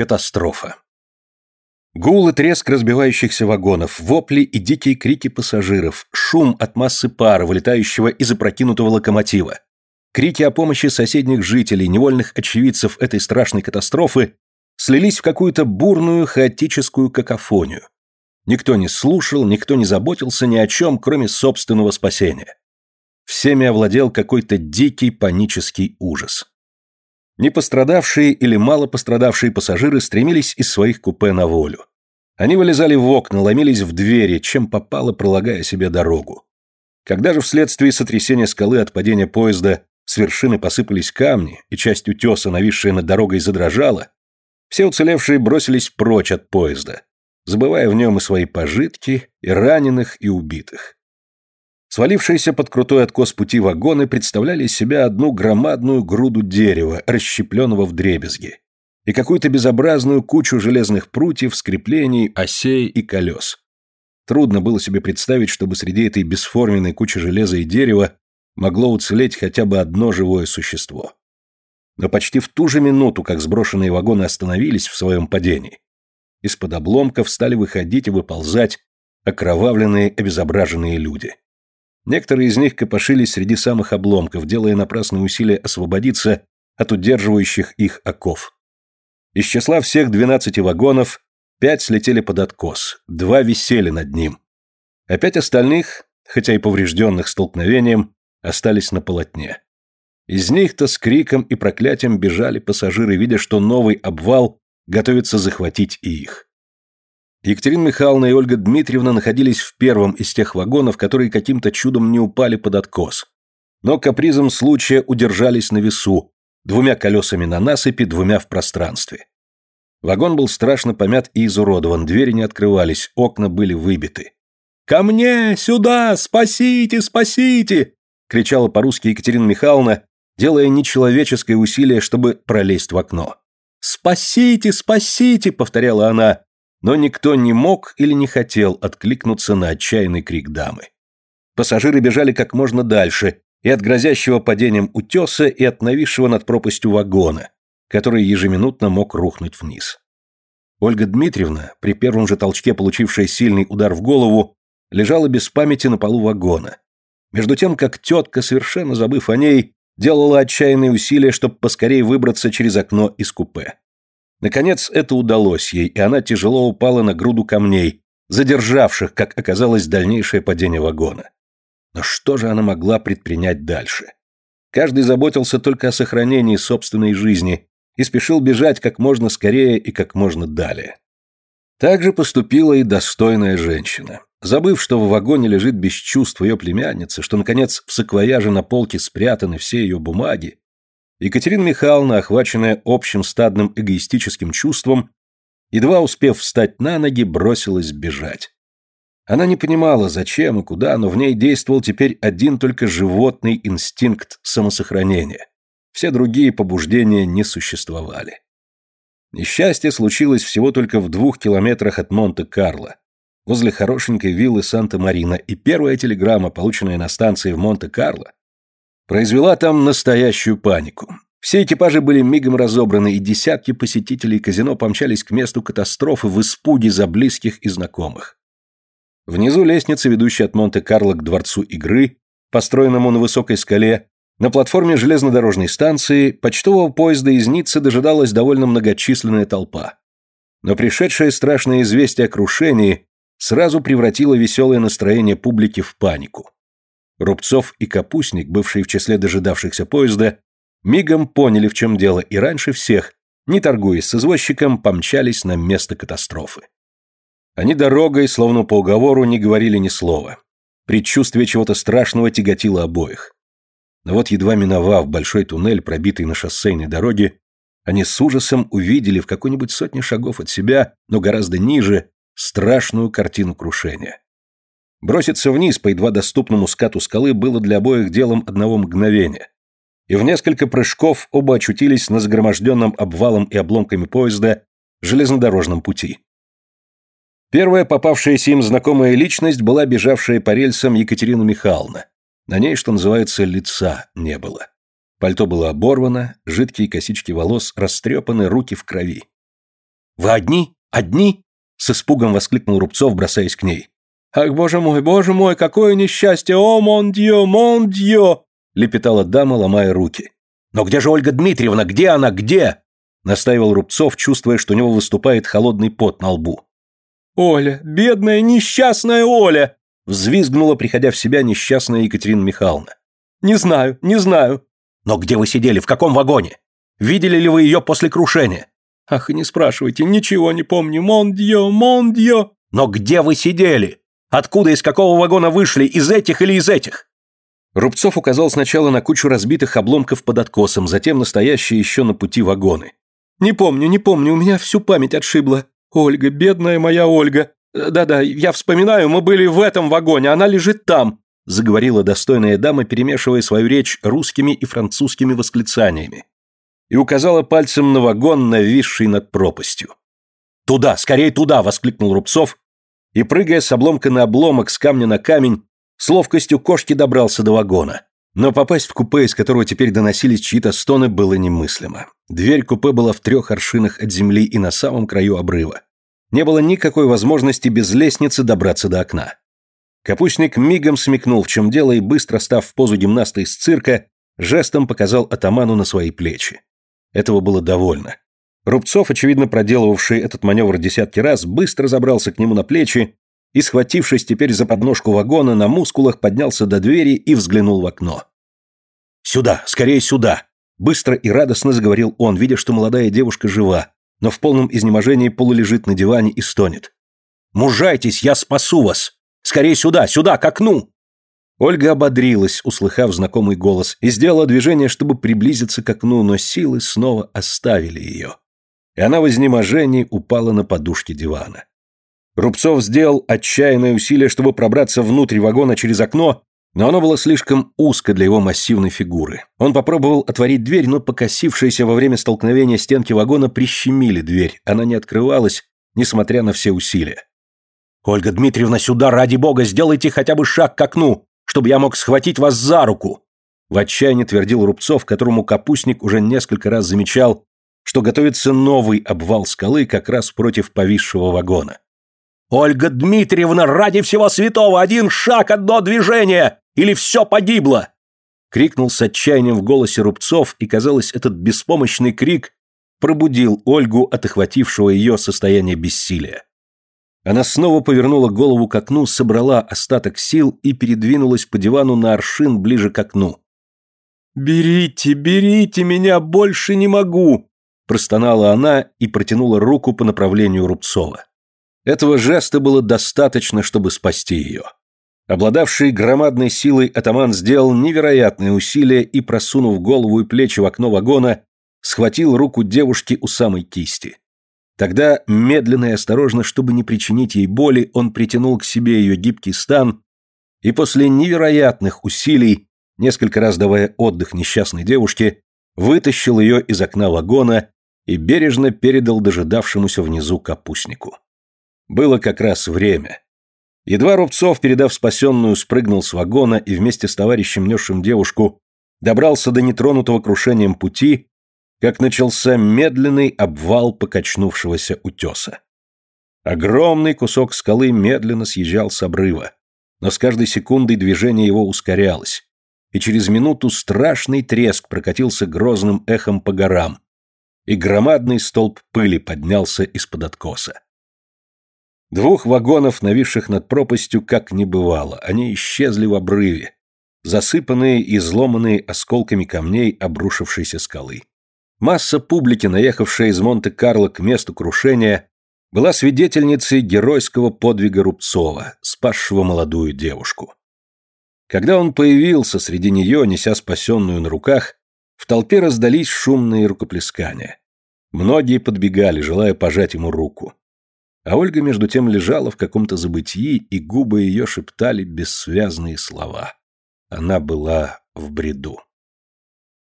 Катастрофа. Гул и треск разбивающихся вагонов, вопли и дикие крики пассажиров, шум от массы пара, вылетающего из опрокинутого локомотива, крики о помощи соседних жителей, невольных очевидцев этой страшной катастрофы слились в какую-то бурную хаотическую какофонию. Никто не слушал, никто не заботился ни о чем, кроме собственного спасения. Всеми овладел какой-то дикий панический ужас. Непострадавшие или мало пострадавшие пассажиры стремились из своих купе на волю. Они вылезали в окна, ломились в двери, чем попало, пролагая себе дорогу. Когда же вследствие сотрясения скалы от падения поезда с вершины посыпались камни, и часть утеса, нависшая над дорогой, задрожала, все уцелевшие бросились прочь от поезда, забывая в нем и свои пожитки, и раненых, и убитых. Свалившиеся под крутой откос пути вагоны представляли из себя одну громадную груду дерева, расщепленного в дребезги, и какую-то безобразную кучу железных прутьев, скреплений, осей и колес. Трудно было себе представить, чтобы среди этой бесформенной кучи железа и дерева могло уцелеть хотя бы одно живое существо. Но почти в ту же минуту, как сброшенные вагоны остановились в своем падении, из-под обломков стали выходить и выползать окровавленные, обезображенные люди. Некоторые из них копошились среди самых обломков, делая напрасные усилия освободиться от удерживающих их оков. Из числа всех двенадцати вагонов пять слетели под откос, два висели над ним. А пять остальных, хотя и поврежденных столкновением, остались на полотне. Из них-то с криком и проклятием бежали пассажиры, видя, что новый обвал готовится захватить и их. Екатерина Михайловна и Ольга Дмитриевна находились в первом из тех вагонов, которые каким-то чудом не упали под откос. Но капризом случая удержались на весу, двумя колесами на насыпи, двумя в пространстве. Вагон был страшно помят и изуродован, двери не открывались, окна были выбиты. «Ко мне! Сюда! Спасите! Спасите!» кричала по-русски Екатерина Михайловна, делая нечеловеческое усилие, чтобы пролезть в окно. «Спасите! Спасите!» — повторяла она, но никто не мог или не хотел откликнуться на отчаянный крик дамы. Пассажиры бежали как можно дальше, и от грозящего падением утеса, и от нависшего над пропастью вагона, который ежеминутно мог рухнуть вниз. Ольга Дмитриевна, при первом же толчке получившая сильный удар в голову, лежала без памяти на полу вагона. Между тем, как тетка, совершенно забыв о ней, делала отчаянные усилия, чтобы поскорее выбраться через окно из купе. Наконец это удалось ей, и она тяжело упала на груду камней, задержавших, как оказалось, дальнейшее падение вагона. Но что же она могла предпринять дальше? Каждый заботился только о сохранении собственной жизни и спешил бежать как можно скорее и как можно далее. Так же поступила и достойная женщина. Забыв, что в вагоне лежит без чувств ее племянница, что, наконец, в саквояже на полке спрятаны все ее бумаги, Екатерина Михайловна, охваченная общим стадным эгоистическим чувством, едва успев встать на ноги, бросилась бежать. Она не понимала, зачем и куда, но в ней действовал теперь один только животный инстинкт самосохранения. Все другие побуждения не существовали. Несчастье случилось всего только в двух километрах от Монте-Карло, возле хорошенькой виллы Санта-Марина, и первая телеграмма, полученная на станции в Монте-Карло, произвела там настоящую панику. Все экипажи были мигом разобраны, и десятки посетителей казино помчались к месту катастрофы в испуге за близких и знакомых. Внизу лестница, ведущая от Монте-Карло к дворцу игры, построенному на высокой скале, на платформе железнодорожной станции почтового поезда из Ниццы дожидалась довольно многочисленная толпа. Но пришедшее страшное известие о крушении сразу превратило веселое настроение публики в панику. Рубцов и Капустник, бывшие в числе дожидавшихся поезда, мигом поняли, в чем дело, и раньше всех, не торгуясь с извозчиком, помчались на место катастрофы. Они дорогой, словно по уговору, не говорили ни слова. Предчувствие чего-то страшного тяготило обоих. Но вот едва миновав большой туннель, пробитый на шоссейной дороге, они с ужасом увидели в какой-нибудь сотне шагов от себя, но гораздо ниже, страшную картину крушения. Броситься вниз по едва доступному скату скалы было для обоих делом одного мгновения. И в несколько прыжков оба очутились на загроможденном обвалом и обломками поезда железнодорожном пути. Первая попавшаяся им знакомая личность была бежавшая по рельсам Екатерина Михайловна. На ней, что называется, лица не было. Пальто было оборвано, жидкие косички волос растрепаны, руки в крови. Вы одни? Одни?» С испугом воскликнул Рубцов, бросаясь к ней. «Ах, боже мой, боже мой, какое несчастье! О, мон дьё, мон дьё!» лепетала дама, ломая руки. «Но где же Ольга Дмитриевна? Где она? Где?» настаивал Рубцов, чувствуя, что у него выступает холодный пот на лбу. «Оля, бедная, несчастная Оля!» взвизгнула, приходя в себя несчастная Екатерина Михайловна. «Не знаю, не знаю». «Но где вы сидели? В каком вагоне? Видели ли вы ее после крушения?» «Ах, не спрашивайте, ничего не помню. Мон дьё, мон дьё!» «Но где вы сидели? Откуда, из какого вагона вышли? Из этих или из этих?» Рубцов указал сначала на кучу разбитых обломков под откосом, затем настоящие еще на пути вагоны. «Не помню, не помню, у меня всю память отшибла. Ольга, бедная моя Ольга. Да-да, я вспоминаю, мы были в этом вагоне, она лежит там», заговорила достойная дама, перемешивая свою речь русскими и французскими восклицаниями. И указала пальцем на вагон, нависший над пропастью. «Туда, скорее туда!» — воскликнул Рубцов, и, прыгая с обломка на обломок, с камня на камень, с ловкостью кошки добрался до вагона. Но попасть в купе, из которого теперь доносились чьи-то стоны, было немыслимо. Дверь купе была в трех аршинах от земли и на самом краю обрыва. Не было никакой возможности без лестницы добраться до окна. Капустник мигом смекнул, в чем дело, и, быстро став в позу гимнаста из цирка, жестом показал атаману на свои плечи. Этого было довольно. Рубцов, очевидно проделывавший этот маневр десятки раз, быстро забрался к нему на плечи и, схватившись теперь за подножку вагона, на мускулах поднялся до двери и взглянул в окно. «Сюда, скорее сюда!» Быстро и радостно заговорил он, видя, что молодая девушка жива, но в полном изнеможении полулежит на диване и стонет. «Мужайтесь, я спасу вас! Скорее сюда, сюда, к окну!» Ольга ободрилась, услыхав знакомый голос, и сделала движение, чтобы приблизиться к окну, но силы снова оставили ее. И она в изнеможении упала на подушке дивана. Рубцов сделал отчаянное усилие, чтобы пробраться внутрь вагона через окно, но оно было слишком узко для его массивной фигуры. Он попробовал отворить дверь, но покосившиеся во время столкновения стенки вагона прищемили дверь. Она не открывалась, несмотря на все усилия. «Ольга Дмитриевна, сюда, ради бога, сделайте хотя бы шаг к окну, чтобы я мог схватить вас за руку!» В отчаянии твердил Рубцов, которому капустник уже несколько раз замечал, что готовится новый обвал скалы как раз против повисшего вагона. «Ольга Дмитриевна, ради всего святого, один шаг, одно движение, или все погибло!» Крикнул с отчаянием в голосе Рубцов, и, казалось, этот беспомощный крик пробудил Ольгу от охватившего ее состояния бессилия. Она снова повернула голову к окну, собрала остаток сил и передвинулась по дивану на аршин ближе к окну. «Берите, берите меня, больше не могу!» Простонала она и протянула руку по направлению Рубцова. Этого жеста было достаточно, чтобы спасти ее. Обладавший громадной силой атаман сделал невероятные усилия и, просунув голову и плечи в окно вагона, схватил руку девушки у самой кисти. Тогда, медленно и осторожно, чтобы не причинить ей боли, он притянул к себе ее гибкий стан и после невероятных усилий, несколько раз давая отдых несчастной девушке, вытащил ее из окна вагона и бережно передал дожидавшемуся внизу капустнику. Было как раз время. Едва Рубцов, передав спасенную, спрыгнул с вагона и вместе с товарищем, несшим девушку, добрался до нетронутого крушением пути, как начался медленный обвал покачнувшегося утеса. Огромный кусок скалы медленно съезжал с обрыва, но с каждой секундой движение его ускорялось, и через минуту страшный треск прокатился грозным эхом по горам, и громадный столб пыли поднялся из-под откоса. Двух вагонов, нависших над пропастью, как не бывало, они исчезли в обрыве, засыпанные и изломанные осколками камней обрушившейся скалы. Масса публики, наехавшая из Монте-Карло к месту крушения, была свидетельницей геройского подвига Рубцова, спасшего молодую девушку. Когда он появился среди нее, неся спасенную на руках, в толпе раздались шумные рукоплескания. Многие подбегали, желая пожать ему руку. А Ольга между тем лежала в каком-то забытии, и губы ее шептали бессвязные слова. Она была в бреду.